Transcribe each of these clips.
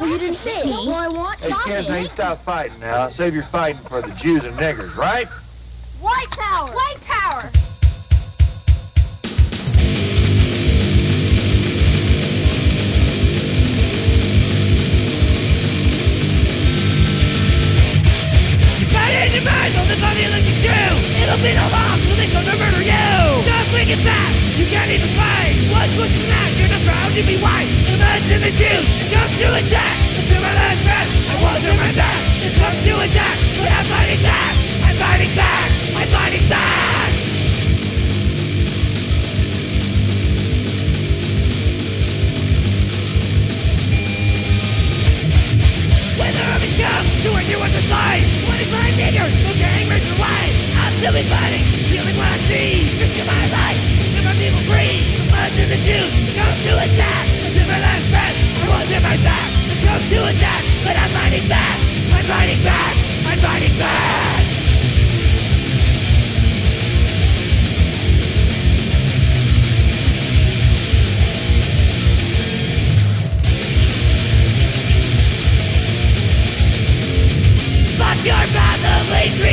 Well, you didn't say it. Well, I want Hey, Stop kids, it. ain't stop fighting now. Save your fighting for the Jews and niggers, right? White power. White power. Fight in your mind on the body like a Jew. It'll be no loss when they come to murder you. Just think it's that you can't even fight. What's what's the matter? You're not proud to be white. Imagine the Jews. It comes to attack. Until my last breath, I won't turn my back. It comes to attack, but I'm fighting back. I'm fighting back. I'm fighting back. When the armies come to where you want to slide When it's my fingers, merge your way I'll still be fighting, feeling what I see Risking my life,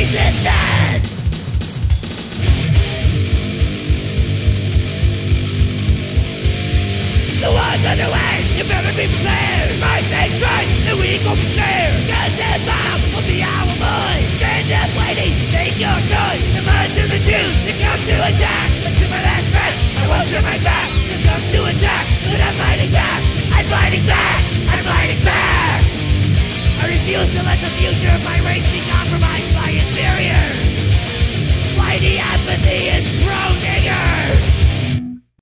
existence. The ones on the way, you better be prepared. My things right, the weak will prepare. Cause this bomb will be our boy. Stand up, lady, take your choice. They come to attack. But to my last breath, I won't turn my back. They come to attack, but I'm fighting back. I'm fighting back. I'm fighting back. I refuse to let the future of my race me